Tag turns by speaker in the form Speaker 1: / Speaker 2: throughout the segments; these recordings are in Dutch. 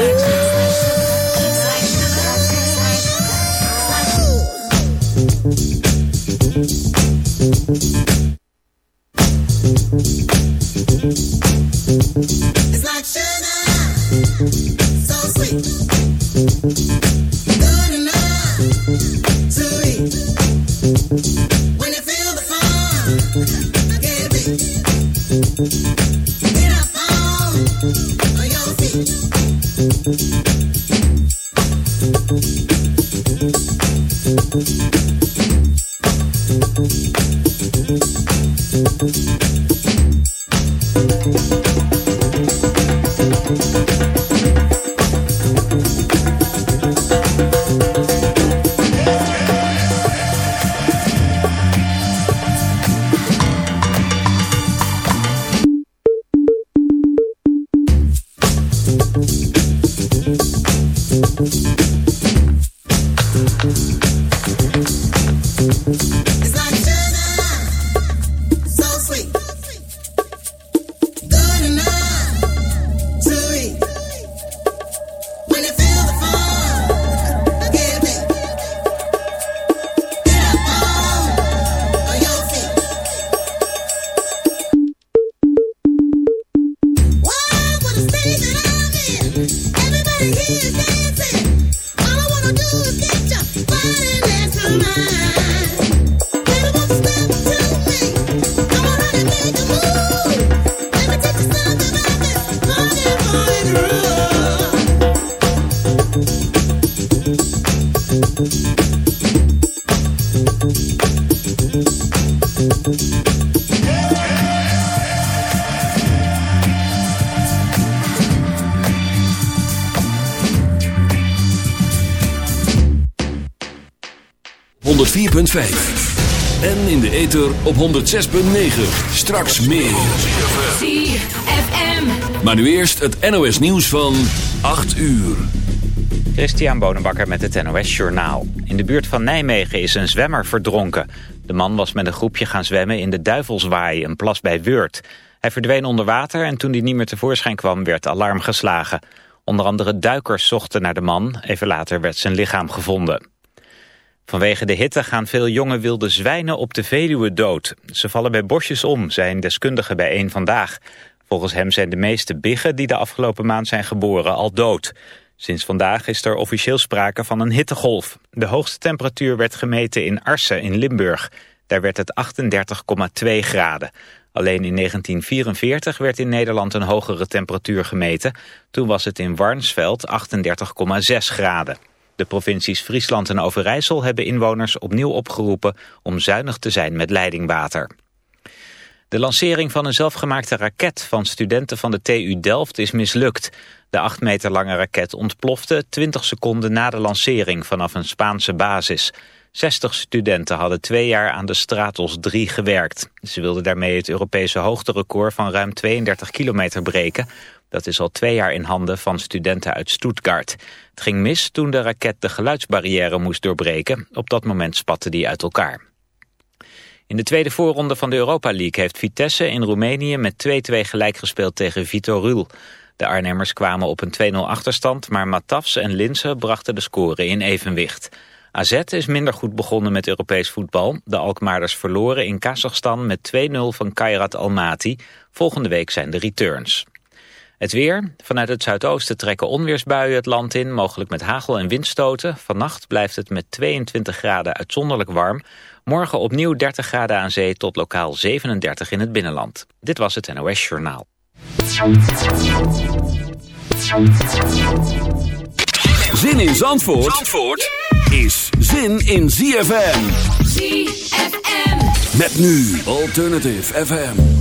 Speaker 1: Jackson. En in de ether op 106.9. Straks meer.
Speaker 2: ZFM.
Speaker 1: Maar nu eerst het NOS nieuws van 8 uur.
Speaker 3: Christian Bonenbakker met het NOS Journaal. In de buurt van Nijmegen is een zwemmer verdronken. De man was met een groepje gaan zwemmen in de Duivelswaai, een plas bij Weurt. Hij verdween onder water en toen hij niet meer tevoorschijn kwam werd alarm geslagen. Onder andere duikers zochten naar de man. Even later werd zijn lichaam gevonden. Vanwege de hitte gaan veel jonge wilde zwijnen op de Veluwe dood. Ze vallen bij bosjes om, zijn deskundigen bij één Vandaag. Volgens hem zijn de meeste biggen die de afgelopen maand zijn geboren al dood. Sinds vandaag is er officieel sprake van een hittegolf. De hoogste temperatuur werd gemeten in Arsen in Limburg. Daar werd het 38,2 graden. Alleen in 1944 werd in Nederland een hogere temperatuur gemeten. Toen was het in Warnsveld 38,6 graden. De provincies Friesland en Overijssel hebben inwoners opnieuw opgeroepen om zuinig te zijn met leidingwater. De lancering van een zelfgemaakte raket van studenten van de TU Delft is mislukt. De acht meter lange raket ontplofte 20 seconden na de lancering vanaf een Spaanse basis. 60 studenten hadden twee jaar aan de Stratos 3 gewerkt. Ze wilden daarmee het Europese hoogterecord van ruim 32 kilometer breken. Dat is al twee jaar in handen van studenten uit Stuttgart. Het ging mis toen de raket de geluidsbarrière moest doorbreken. Op dat moment spatte die uit elkaar. In de tweede voorronde van de Europa League heeft Vitesse in Roemenië met 2-2 gelijk gespeeld tegen Vitorul. De Arnhemmers kwamen op een 2-0 achterstand, maar Matafs en Linse brachten de score in evenwicht. AZ is minder goed begonnen met Europees voetbal. De Alkmaarders verloren in Kazachstan met 2-0 van Kairat Almaty. Volgende week zijn de returns. Het weer. Vanuit het zuidoosten trekken onweersbuien het land in, mogelijk met hagel en windstoten. Vannacht blijft het met 22 graden uitzonderlijk warm. Morgen opnieuw 30 graden aan zee tot lokaal 37 in het binnenland. Dit was het NOS Journaal.
Speaker 1: Zin in Zandvoort, Zandvoort is zin in ZFM.
Speaker 2: ZFM.
Speaker 1: Met nu Alternative FM.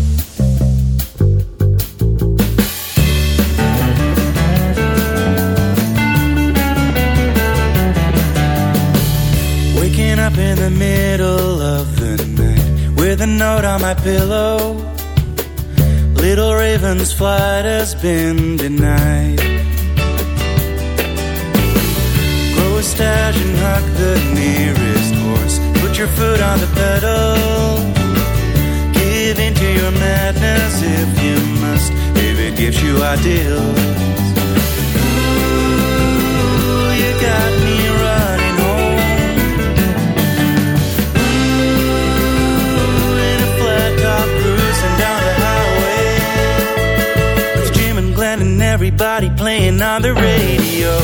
Speaker 4: up in the middle of the night With a note on my pillow. Little Raven's flight has been denied. Grow a stash and hug the nearest horse. Put your foot on the pedal. Give into your madness if you must. If it gives you ideals. Everybody playing on the radio.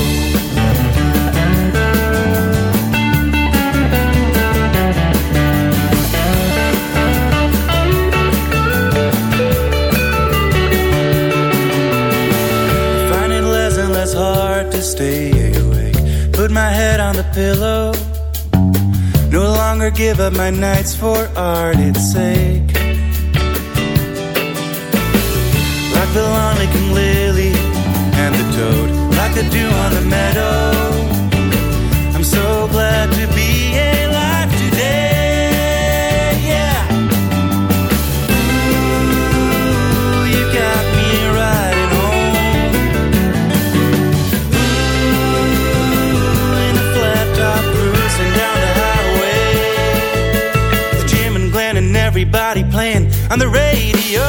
Speaker 4: Find it less and less hard to stay awake. Put my head on the pillow. No longer give up my nights for art its sake. The dew on the meadow. I'm so glad to be alive today. Yeah. Ooh, you got me riding home. Ooh, in a flat top cruising down the highway with Jim and Glenn and everybody playing on the radio.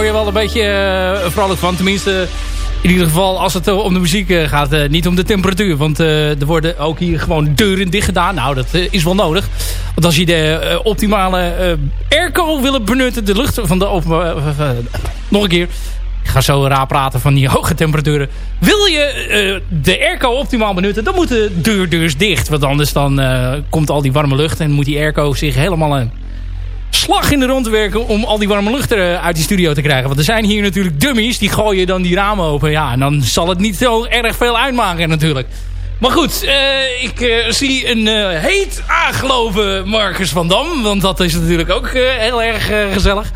Speaker 5: Word je wel een beetje eh, vrolijk van. Tenminste, in ieder geval als het eh, om de muziek eh, gaat. niet om de temperatuur. Want er worden ook hier gewoon deuren dicht gedaan. Nou, dat is wel nodig. Want als je de optimale airco wil benutten. De lucht van de open... nog een keer. Ik ga zo raar praten van die hoge temperaturen. Wil je de airco optimaal benutten, dan moet de deur dus dicht. Want anders dan komt al die warme lucht en moet die airco zich helemaal slag in de rond werken om al die warme lucht er, eh, uit die studio te krijgen. Want er zijn hier natuurlijk dummies, die gooien dan die ramen open. Ja, en dan zal het niet zo erg veel uitmaken natuurlijk. Maar goed, eh, ik eh, zie een heet aangelopen Marcus van Dam. Want dat is natuurlijk ook heel erg gezellig.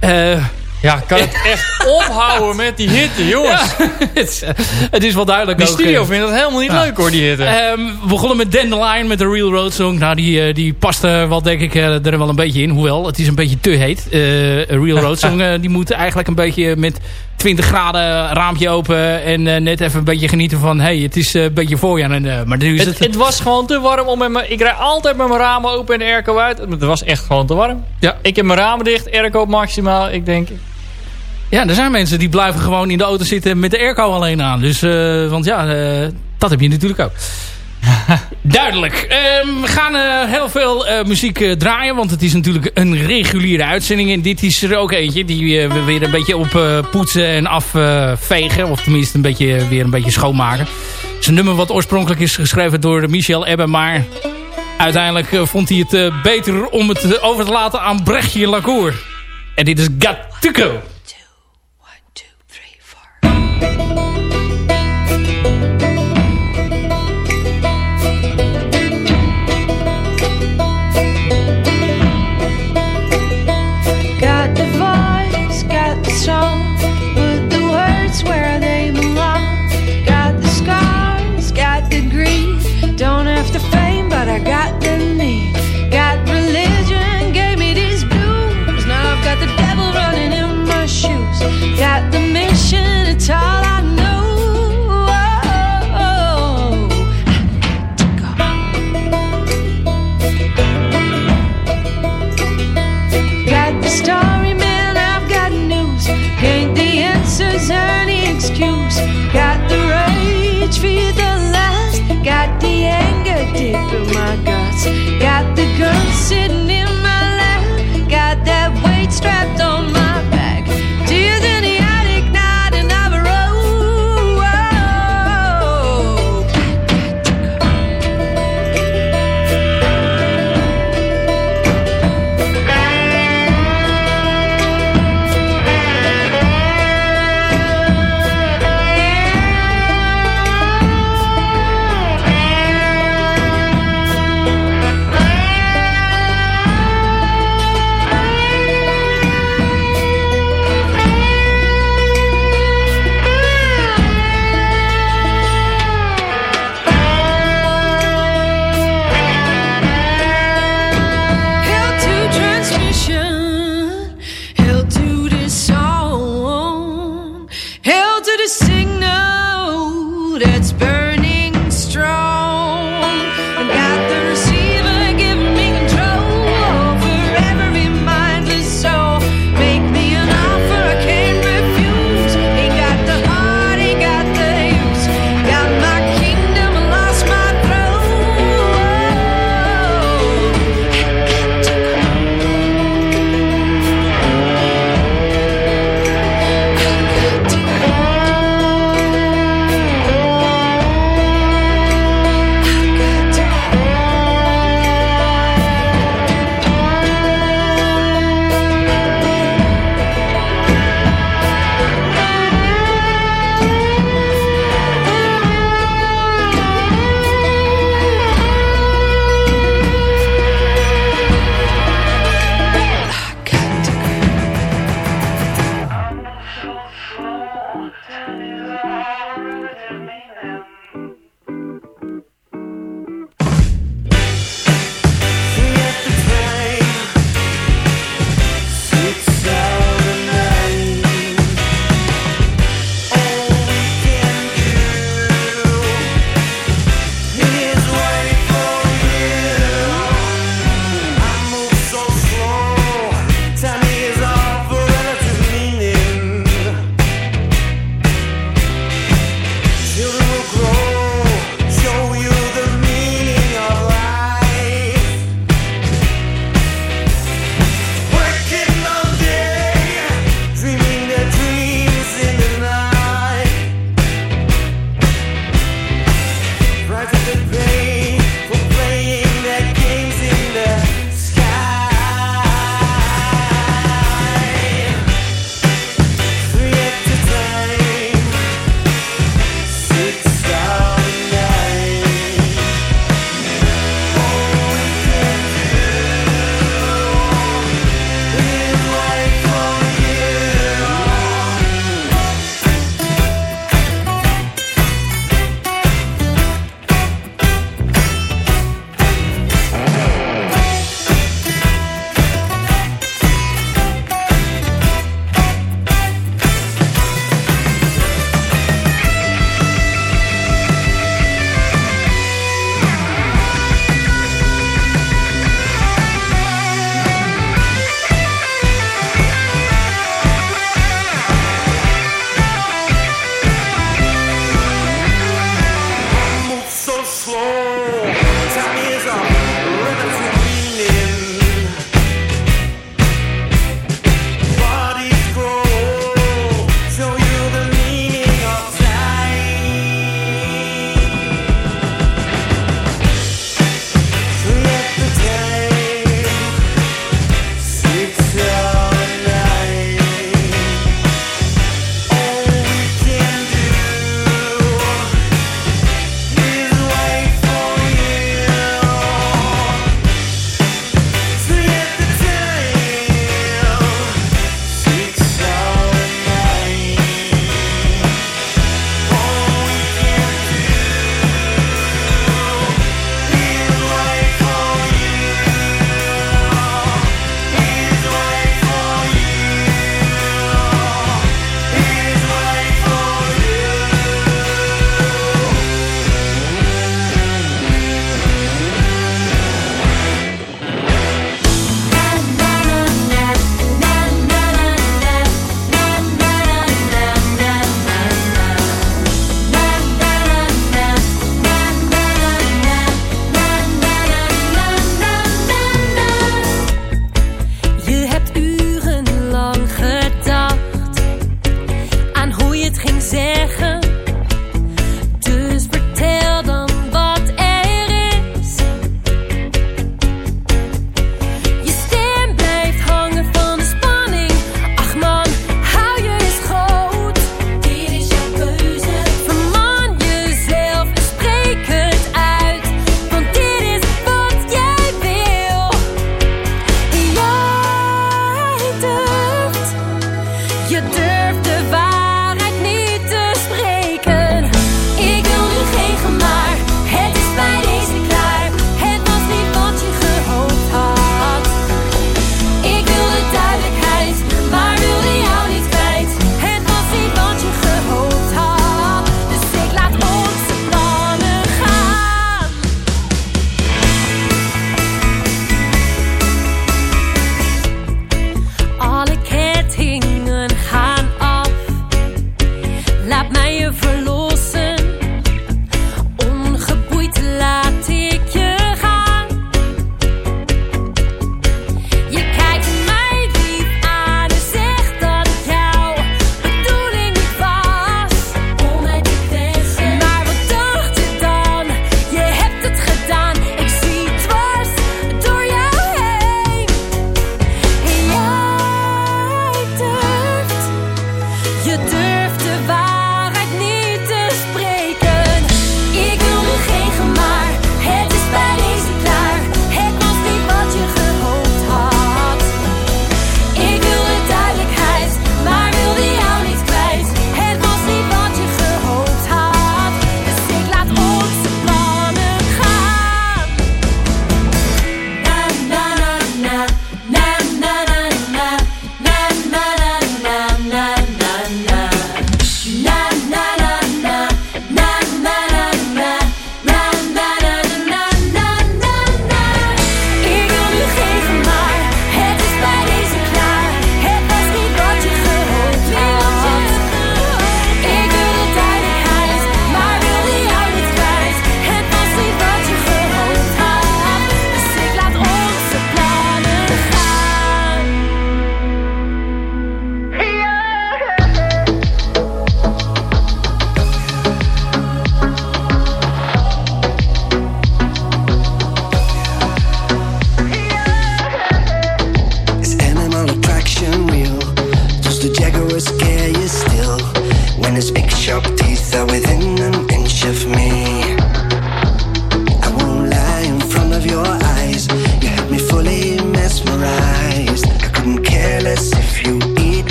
Speaker 5: Eh
Speaker 6: Ja, kan het echt ophouden met die hitte, jongens.
Speaker 5: ja, het, is, het is wel duidelijk
Speaker 6: Die
Speaker 5: ook,
Speaker 6: studio
Speaker 5: eh,
Speaker 6: vindt dat helemaal niet leuk hoor, die hitte.
Speaker 5: Ehm, we begonnen met Dandelion met de Real Road Song. Nou, die, eh, die past er wel, denk ik, eh, er wel een beetje in. Hoewel, het is een beetje te heet. Een Real Road Song, die moet eigenlijk een beetje met 20 graden raampje open. En net even een beetje genieten van, hey, het is een beetje voorjaar. En, maar nu is
Speaker 6: het,
Speaker 5: het...
Speaker 6: het was gewoon te warm om met mijn... Ik rijd altijd met mijn ramen open en airco uit. Het was echt gewoon te warm.
Speaker 5: Ja.
Speaker 6: Ik heb mijn ramen dicht, airco op maximaal. Ik denk,
Speaker 5: Ja, er zijn mensen die blijven gewoon in de auto zitten met de airco alleen aan. Dus, eh, want ja, eh, dat heb je natuurlijk ook. Duidelijk. Ehm, we gaan eh, heel veel muziek draaien. Want het is natuurlijk een reguliere uitzending. En dit is er ook eentje die we weer een beetje op poetsen en afvegen. of tenminste een beetje, weer een beetje schoonmaken. Het is een nummer wat oorspronkelijk is geschreven door Michel Ebbe. Maar uiteindelijk vond hij het beter om het over te laten aan Brechtje Lacour. En dit is Got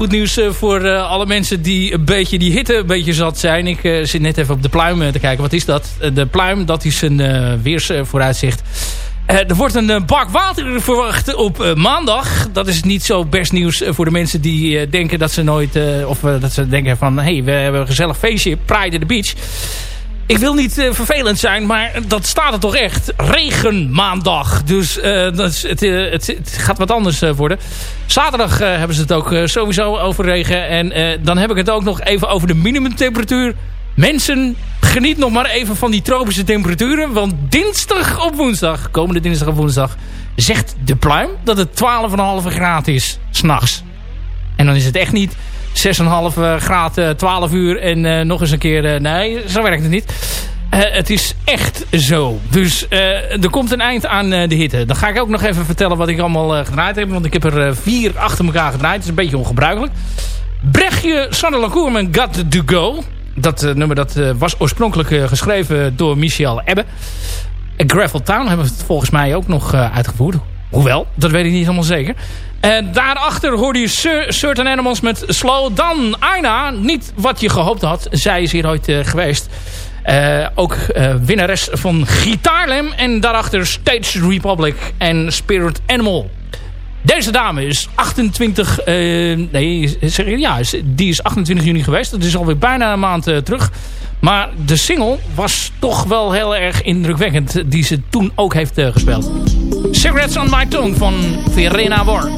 Speaker 5: goed nieuws eh, voor eh, alle mensen die een beetje die hitte een beetje zat zijn. Ik eh, zit net even op de pluim te kijken. Wat is dat? De pluim, dat is een weersvooruitzicht. Er wordt een bak water verwacht op maandag. Dat is niet zo best nieuws voor de mensen die denken dat ze nooit... of dat ze denken van, hé, hey, we hebben een gezellig feestje. Pride at the Beach. Ik wil niet eh, vervelend zijn, maar dat staat er toch echt. Regen maandag. Dus eh, dat eh, het, het gaat wat anders worden. Zaterdag hebben ze het ook sowieso over regen. En dan heb ik het ook nog even over de minimumtemperatuur. Mensen, geniet nog maar even van die tropische temperaturen. Want dinsdag op woensdag, komende dinsdag op woensdag... zegt de pluim dat het 12,5 graden is, s'nachts. En dan is het echt niet 6,5 graden, 12 uur en eh, nog eens een keer... eh, nee, zo werkt het niet. Eh, het is echt zo. Dus eh, er komt een eind aan eh, de hitte. Dan ga ik ook nog even vertellen wat ik allemaal eh, gedraaid heb. Want ik heb er eh, vier achter elkaar gedraaid. Dat is een beetje ongebruikelijk. Brechtje Sanderlacour met Got To Go. Dat eh, nummer dat, eh, was oorspronkelijk eh, geschreven door Michel Ebbe. Gravel Town hebben we het volgens mij ook nog eh, uitgevoerd. Hoewel, dat weet ik niet helemaal zeker. En daarachter hoorde je Cer- Certain Animals met Slow Dan Aina. Niet wat je gehoopt had. Zij is hier ooit eh, geweest.
Speaker 7: Eh, ook uh, winnares van Gitaarlem. En daarachter Stage Republic en Spirit Animal. Deze dame is 28... Uh, nee, ja, die is 28 juni geweest. Dat is alweer bijna een maand terug. Maar de single was toch wel heel erg indrukwekkend. Die ze toen ook heeft gespeeld. Cigarettes on My Tongue van Verena War.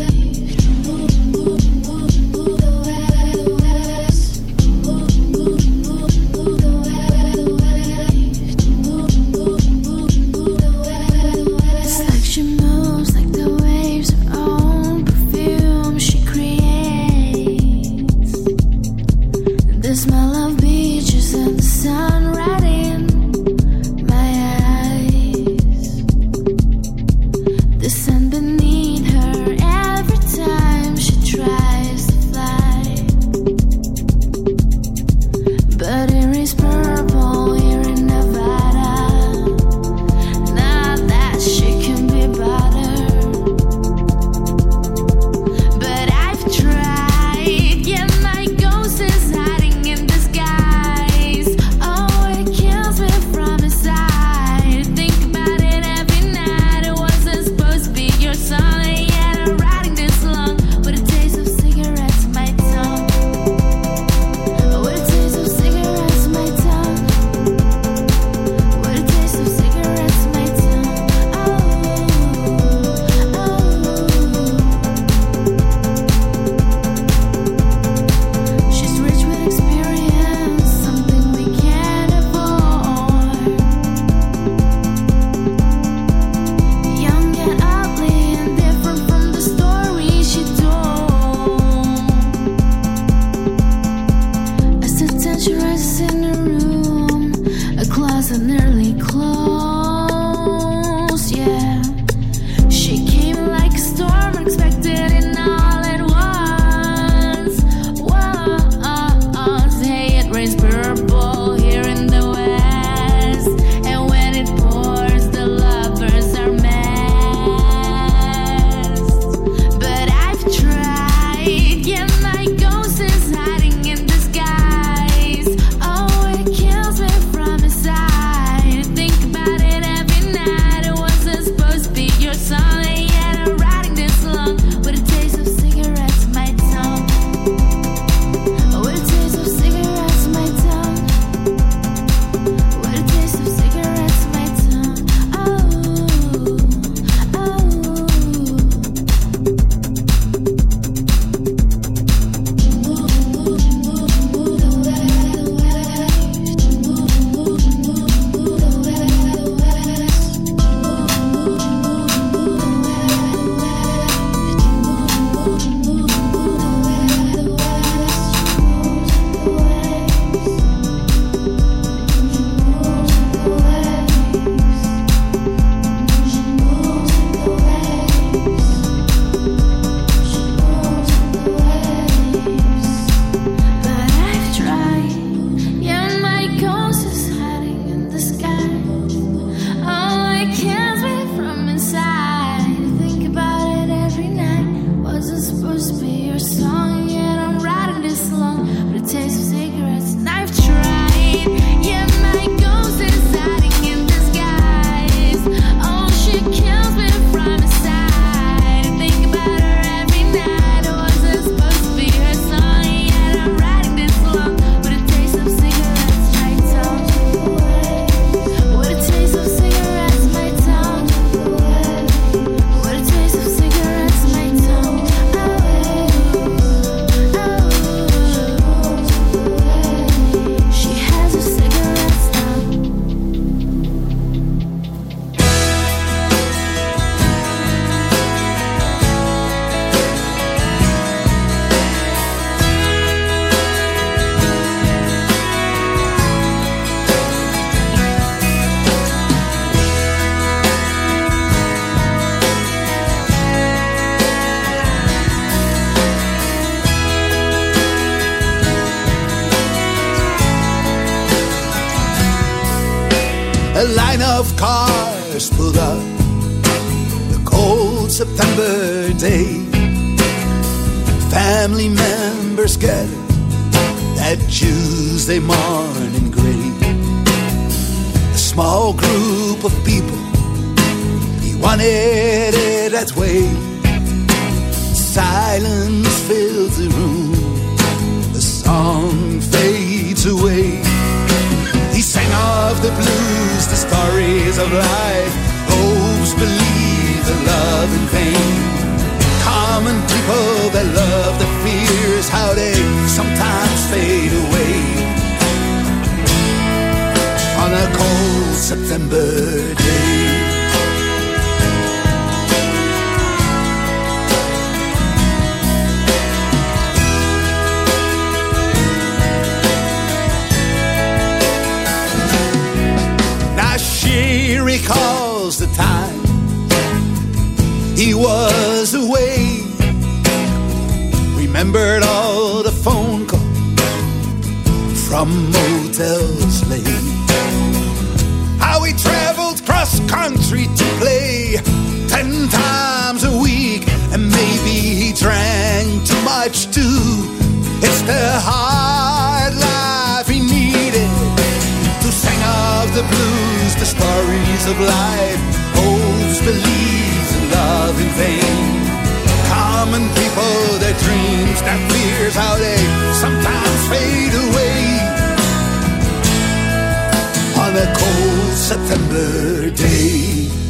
Speaker 8: Tuesday morning gray. A small group of people. He wanted it that way. Silence fills the room. The song fades away. He sang of the blues, the stories of life, love in vain. Common people that love the fears, how they sometimes fade away. On a cold September day. Now she recalls the time he was away. Remembered all the phone calls from motels late. How he traveled cross country to play ten times a week, and maybe he drank too much too. It's the hard life he needed to sing of the blues, the stories of life, People, their dreams, their fears, how they sometimes fade away on a cold September day.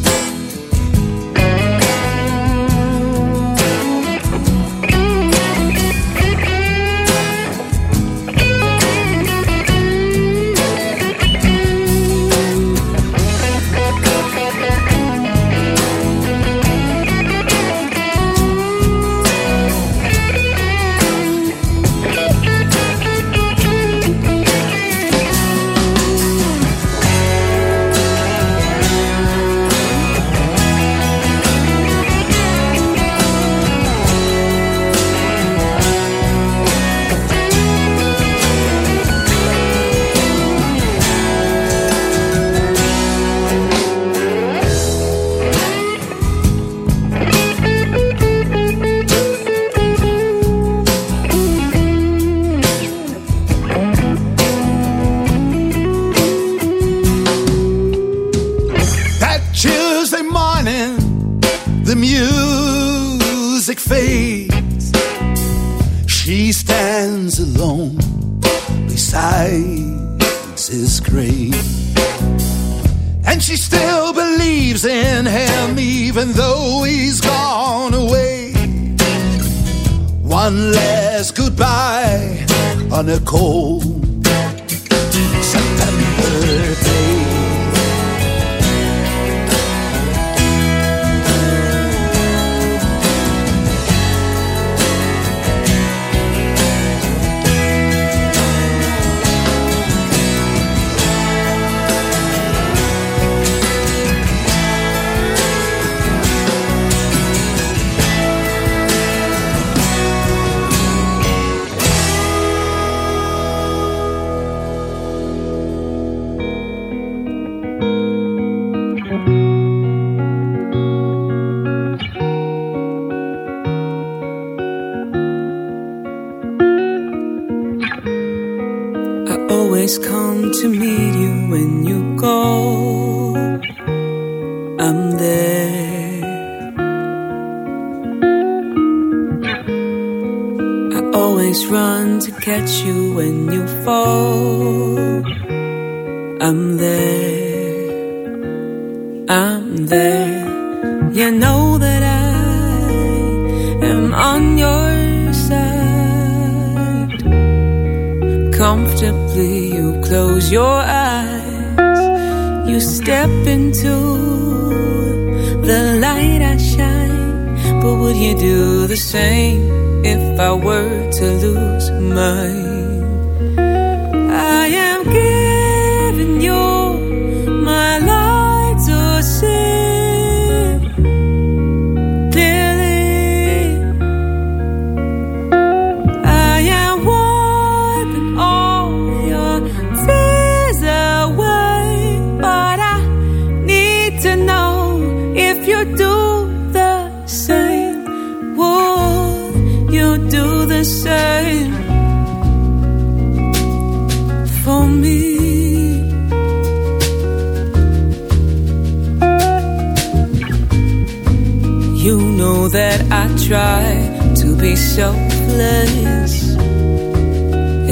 Speaker 8: that
Speaker 9: I try to be selfless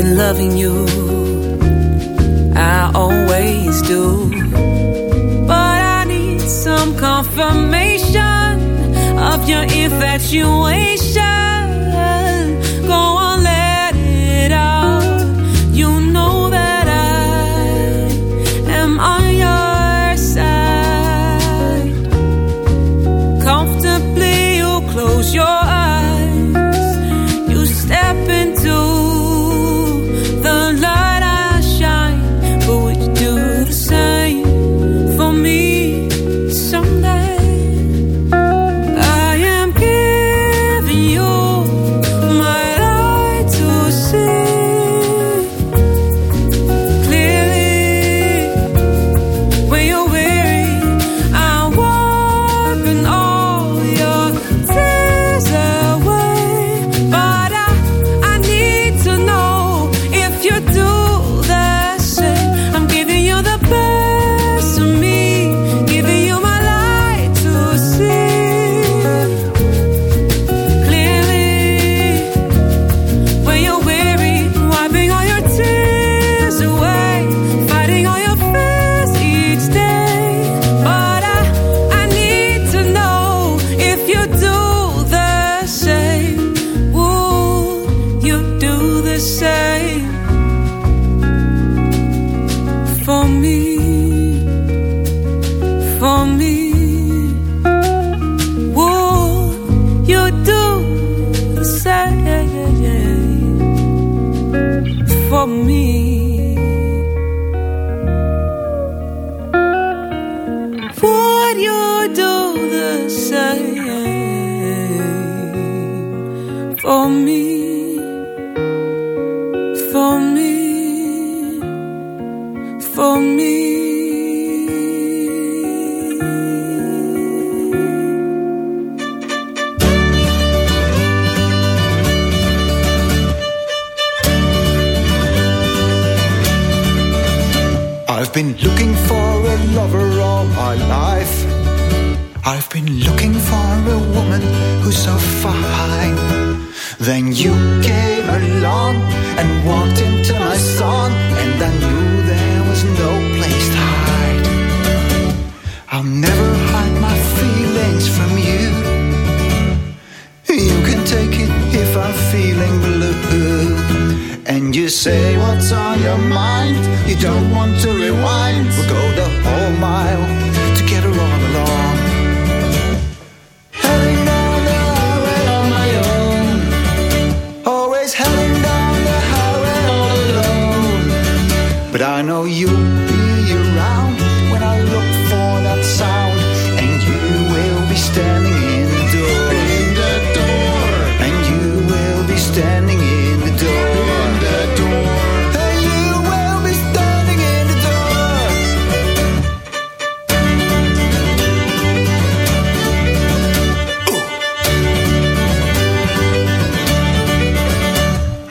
Speaker 9: in loving you. I always do. But I need some confirmation of your infatuation. Go on, let it out. You yo.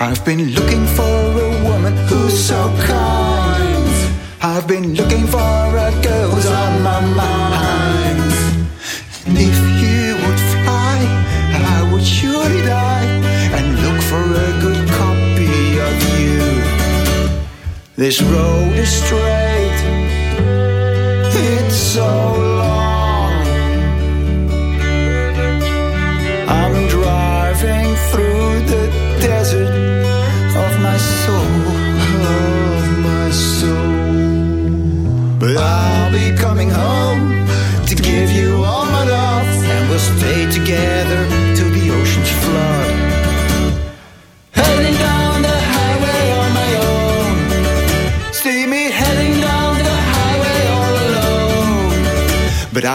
Speaker 10: I've been looking for a woman who's so kind. I've been looking for a girl who's on my mind. And if you would fly, I would surely die and look for a good copy of you. This road is straight.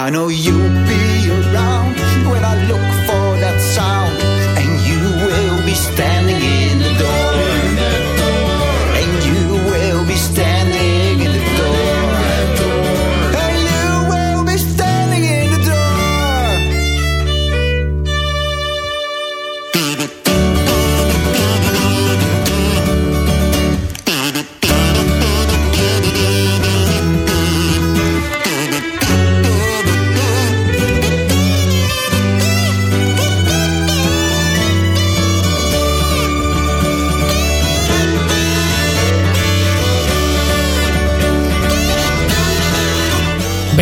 Speaker 10: I know you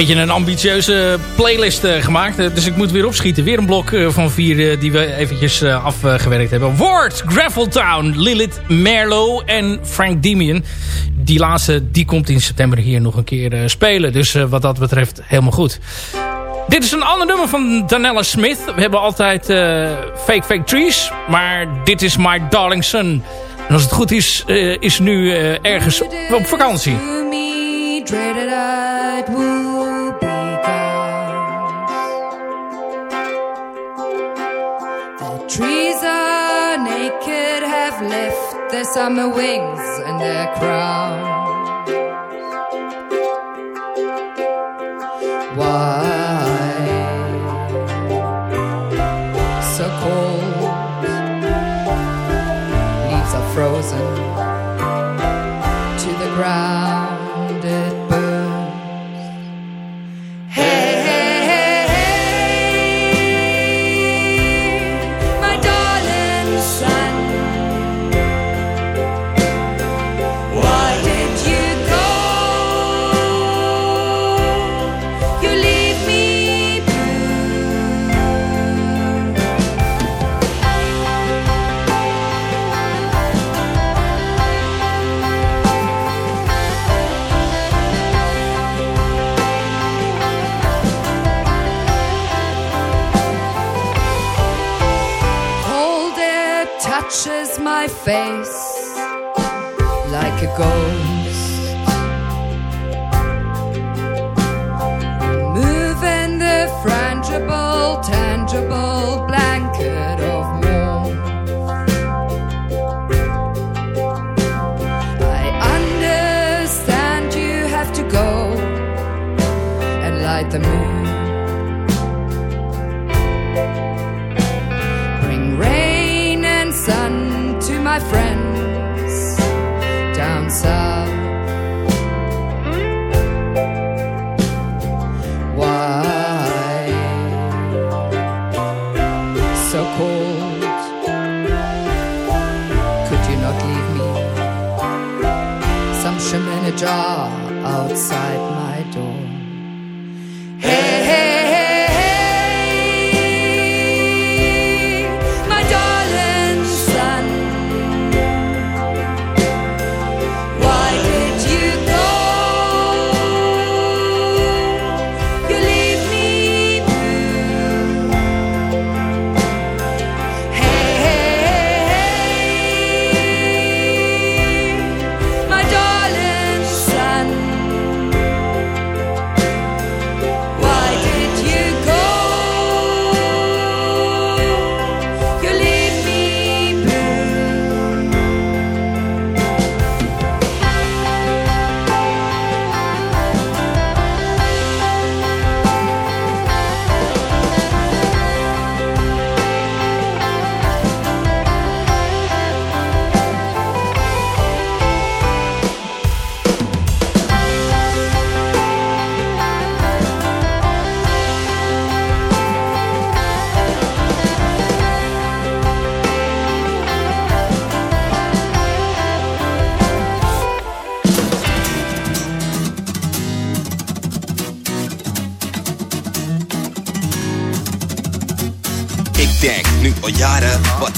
Speaker 5: beetje een ambitieuze playlist eh, gemaakt. Eh, dus ik moet weer opschieten. Weer een blok eh, van vier die we eventjes afgewerkt hebben. Ward, Graveltown, Lilith Merlo en Frank Demian. Die laatste die komt in september hier nog een keer spelen. Dus wat dat betreft helemaal goed. Dit is een ander nummer van Danella Smith. We hebben altijd Fake Fake Trees. Maar dit is My Darling Son. En als het goed is, is nu ergens op vakantie.
Speaker 11: Trees are naked, have left their summer wings and their crown. Why so cold? Leaves are frozen to the ground tangible blanket of warmth. I understand you have to go and light the moon. Bring rain and sun to my friends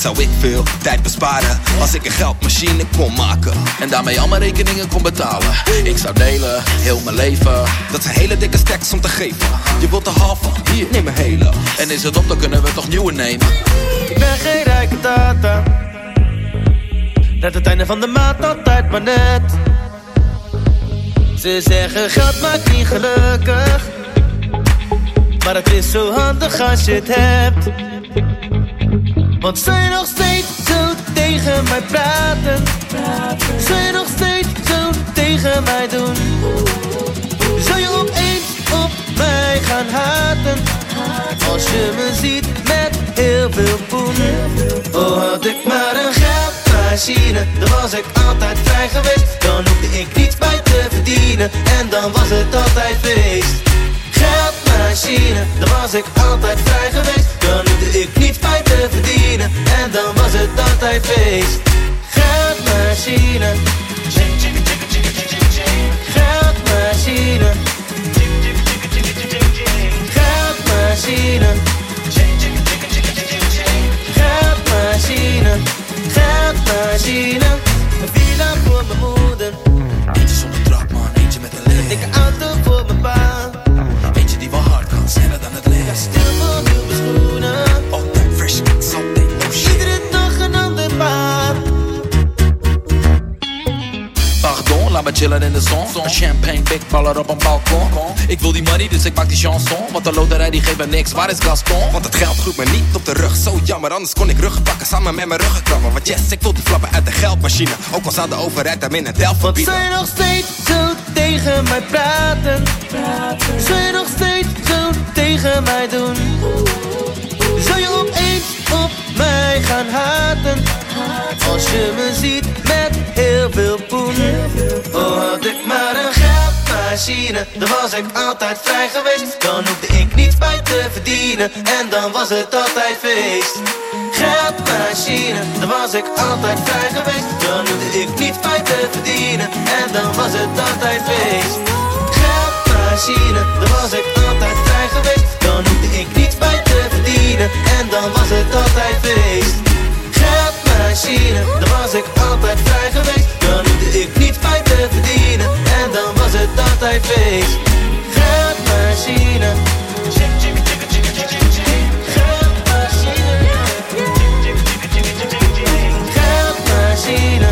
Speaker 12: zou ik veel tijd besparen Als ik een geldmachine kon maken En daarmee al mijn rekeningen kon betalen Ik zou delen, heel mijn leven Dat zijn hele dikke stacks om te geven Je wilt de halve, hier, neem een hele En is het op, dan kunnen we toch nieuwe nemen
Speaker 13: Ik ben geen rijke tata. Net het einde van de maand altijd maar net. Ze zeggen geld maakt niet gelukkig. Maar het is zo handig als je het hebt. Want zou je nog steeds zo tegen mij praten? Zou je nog steeds zo tegen mij doen? Zou je opeens op mij gaan haten? Als je me ziet met heel veel poen. Oh, had ik maar een geldmachine, dan was ik altijd vrij geweest. Dan hoefde ik niets bij te verdienen en dan was het altijd feest. Geldmachine, dan was ik altijd vrij geweest. Dan hoefde ik niet fijn te verdienen. En dan was het altijd feest. Geldmachine. Geldmachine. Geldmachine. Geldmachine. Geldmachine. Een villa voor mijn moeder?
Speaker 12: Eentje zonder trap man, eentje met een licht.
Speaker 13: Een dikke auto voor mijn pa.
Speaker 12: Eentje die wel hard kan sneller dan het licht laat me chillen in de zon. Een champagne, big baller op een balkon. Ik wil die money, dus ik maak die chanson. Want de loterij die geeft me niks, waar is Gaston?
Speaker 14: Want het geld groeit me niet op de rug, zo jammer. Anders kon ik ruggen pakken samen met mijn ruggenkrabben. Want yes, ik wil die flappen uit de geldmachine. Ook al zou de overheid hem in een tel
Speaker 13: Want
Speaker 14: verbieden.
Speaker 13: zij nog steeds zo tegen mij praten. Zij nog steeds zo tegen mij doen. Zou je opeens op mij gaan haten? Als je me ziet met heel veel poen. Oh, had ik maar een geldmachine. Dan was ik altijd vrij geweest. Dan hoefde ik niets bij te verdienen. En dan was het altijd feest. Geldmachine, dan was ik altijd vrij geweest. Dan hoefde ik niets bij te verdienen. En dan was het altijd feest. Geldmachine, dan was ik altijd vrij geweest. Dan hoefde ik niets bij te verdienen. En dan was het altijd feest. Geldmachine, dan was ik altijd vrij geweest. Dan hoefde ik niets bij te verdienen. En dan was het altijd feest. Geldmachine. Geldmachine.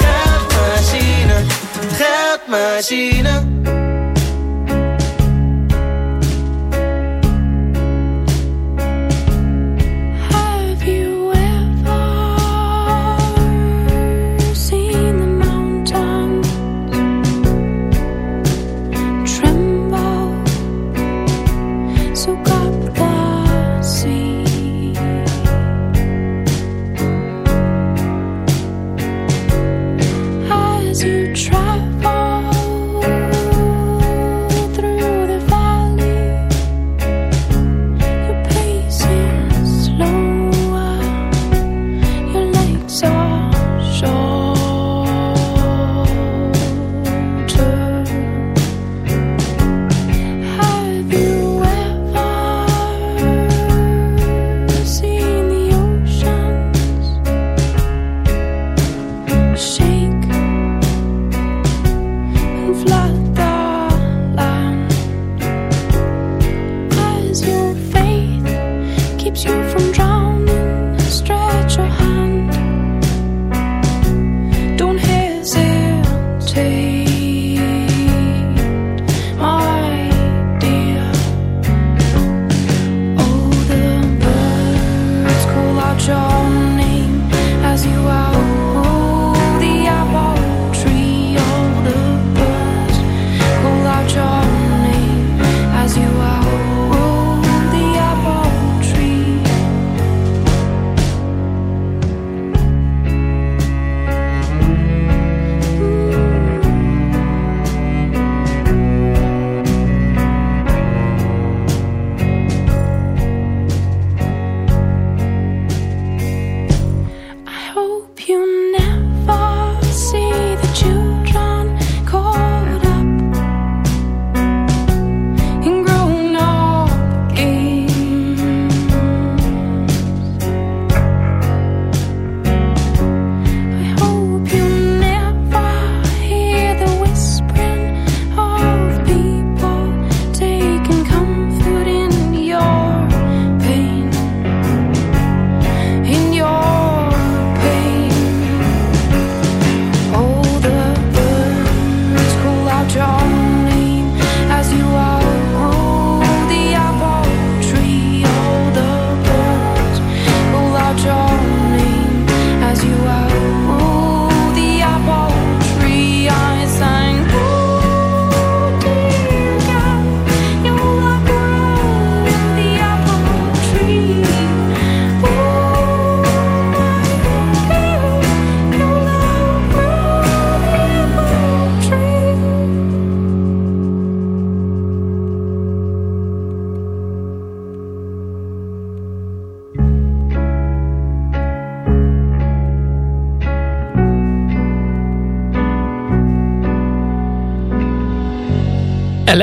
Speaker 13: Geldmachine. Geldmachine.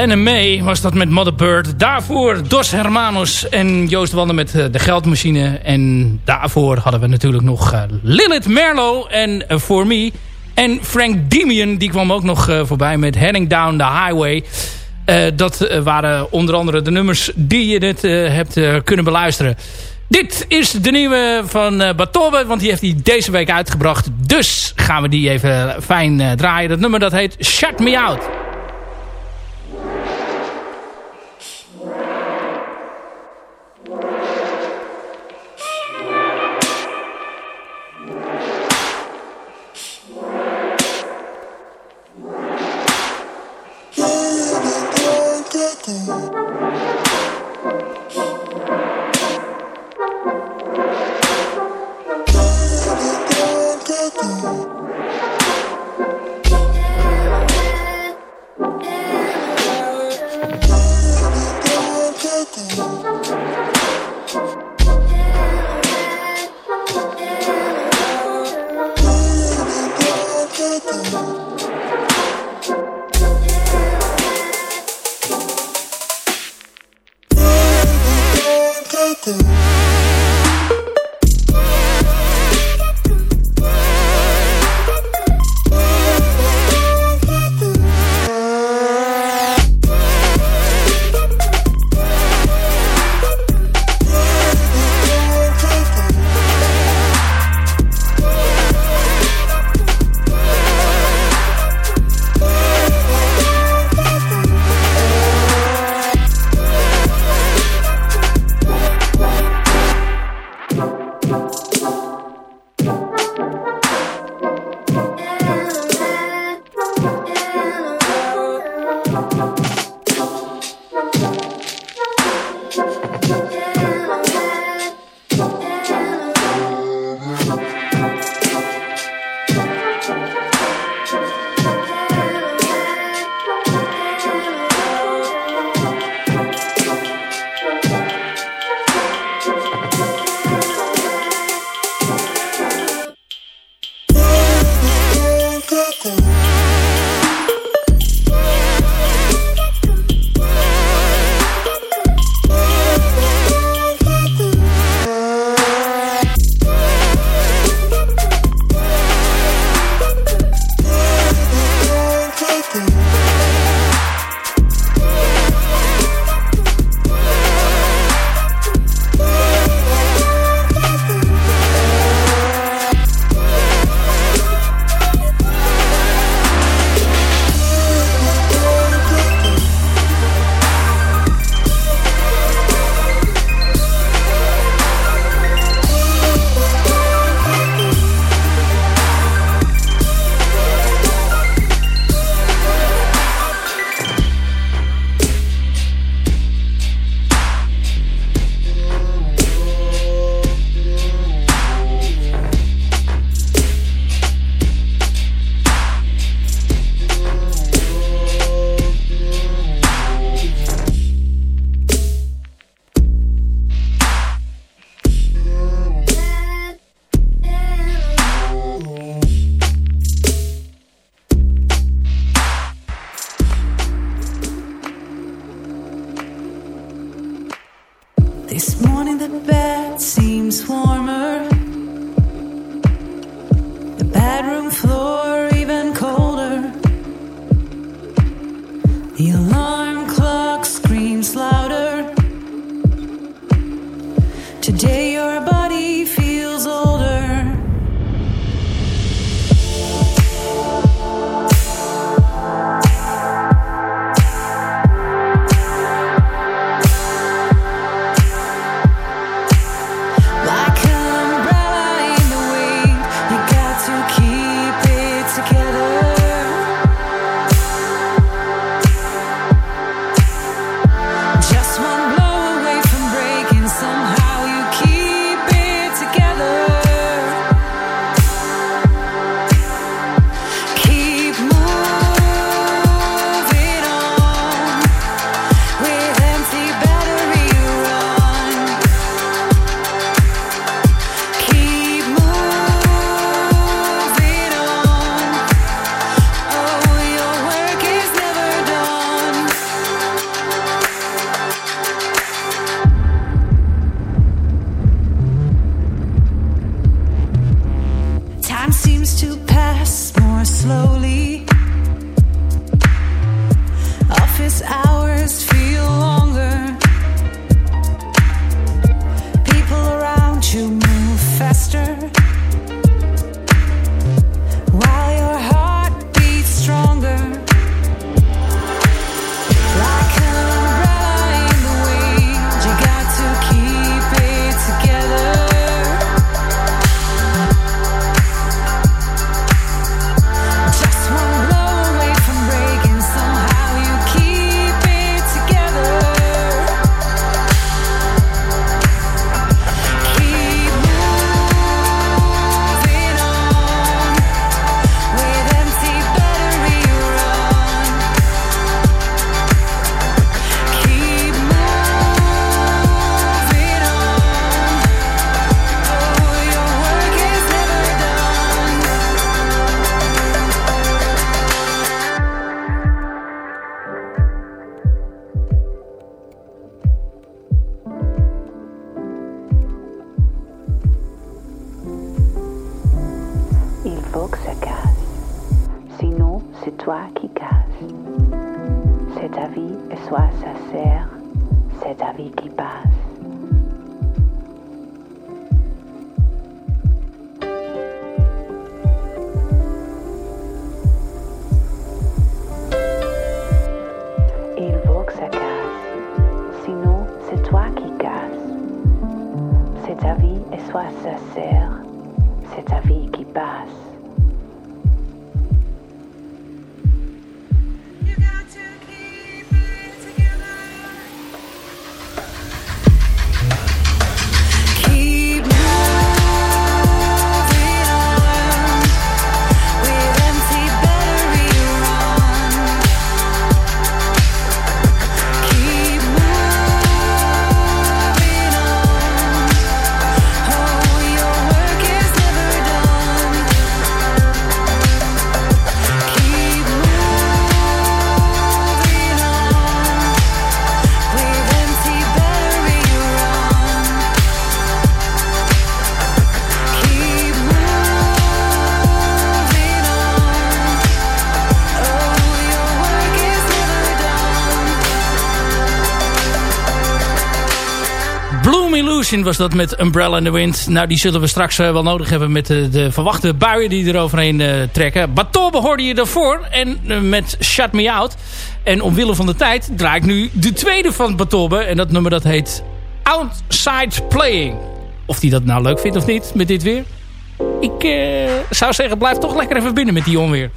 Speaker 5: Elena May was dat met Mother Bird. Daarvoor Dos Hermanos en Joost Wander met eh, de geldmachine. En daarvoor hadden we natuurlijk nog uh, Lilith Merlo en uh, For Me. En Frank Demian, die kwam ook nog voorbij met Heading Down the Highway. dat waren onder andere de nummers die je net hebt kunnen beluisteren. Dit is de nieuwe van uh, Batobe, want die heeft hij deze week uitgebracht. Dus gaan we die even fijn draaien. Dat nummer dat heet Shut Me Out. Was dat met Umbrella in the Wind. Nou, die zullen we straks eh, wel nodig hebben met de, de verwachte buien die er overheen eh, trekken. Batobe hoorde je daarvoor en eh, met Shut Me Out. En omwille van de tijd draai ik nu de tweede van Batobe. En dat nummer dat heet Outside Playing. Of die dat nou leuk vindt of niet met dit weer. Ik eh, zou zeggen, blijf toch lekker even binnen met die onweer.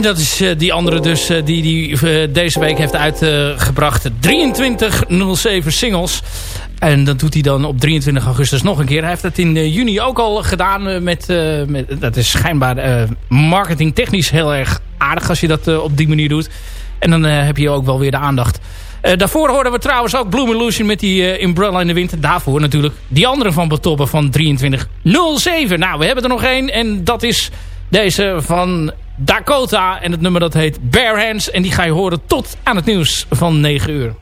Speaker 5: En dat is eh, die andere dus eh, die, die eh, deze week heeft uitgebracht. 2307 singles. En dat doet hij dan op 23 augustus nog een keer. Hij heeft het in juni ook al gedaan. met, met, dat is schijnbaar marketingtechnisch heel erg aardig als je dat op die manier doet. En dan heb je ook wel weer de aandacht. Daarvoor hoorden we trouwens ook Bloom Illusion met die Umbrella in de Wind. Daarvoor natuurlijk die andere van Botobbe van 2307. Nou, we hebben er nog één. En dat is deze van Dakota. En het nummer dat heet Bare Hands. En die ga je horen tot aan het nieuws van 9 uur.